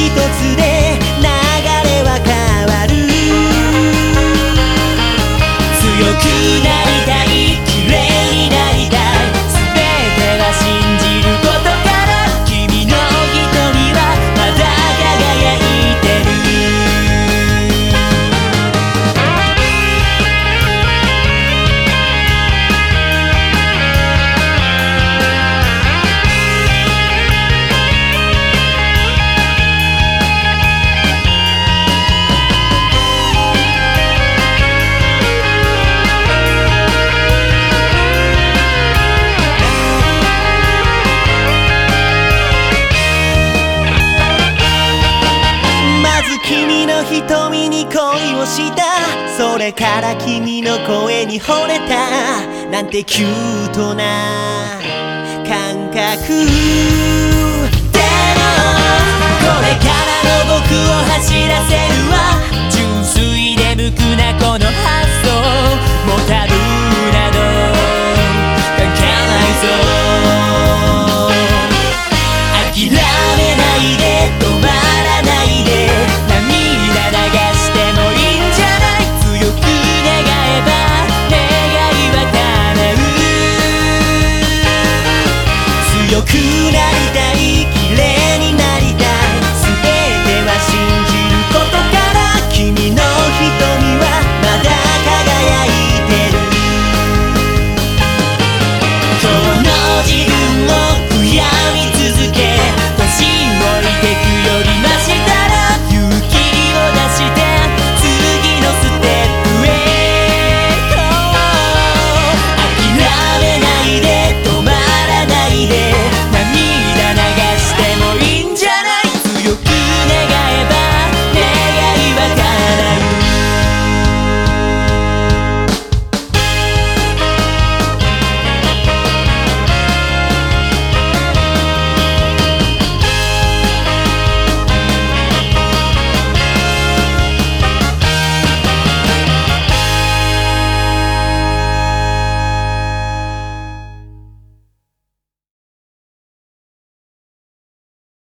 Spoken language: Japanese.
一つで恋をした。それから君の声に惚れた。なんてキュートな感覚。